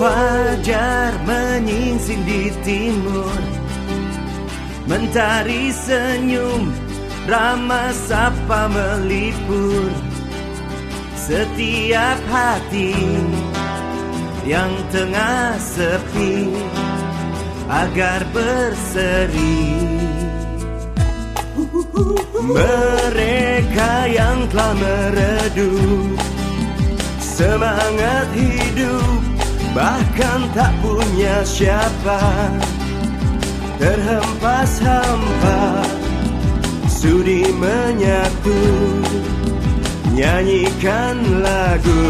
Fajar menyingsing di timur. Mentari senyum Ramah sapa melipur. Setiap hati Yang tengah sepi Agar berseri. Mereka yang telah meredup Semangat hidup Bahkan tak punya siapa Terhempas hampa Sudi menyatu Nyanyikan lagu.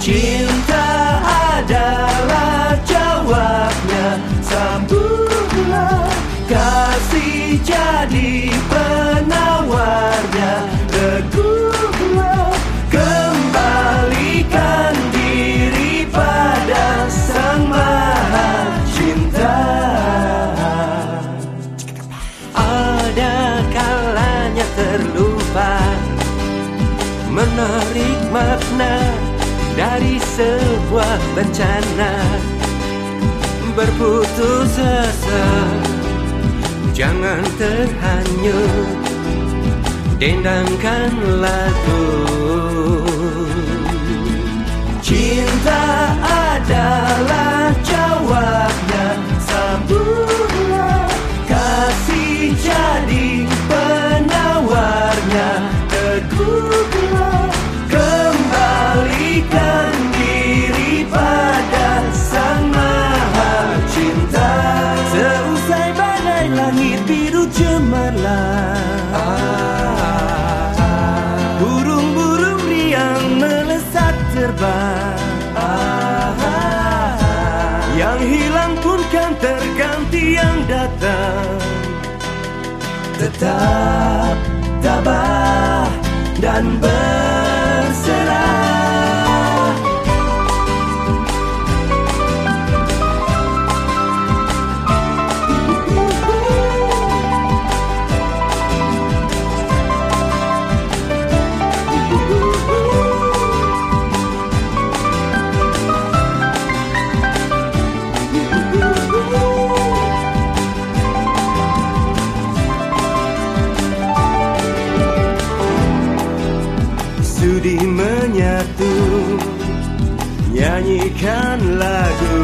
Cinta adalah jawabnya Sambutlah kasih jadi penawarnya Teguhlah Menarik makna dari sebuah bencana. Berputus asa Jangan terhanyut Dendangkan lagu. Cinta terbang Yang hilang pun kan terganti yang datang. Tetap tabah dan berserah Sudi menyatu. Nyanyikan lagu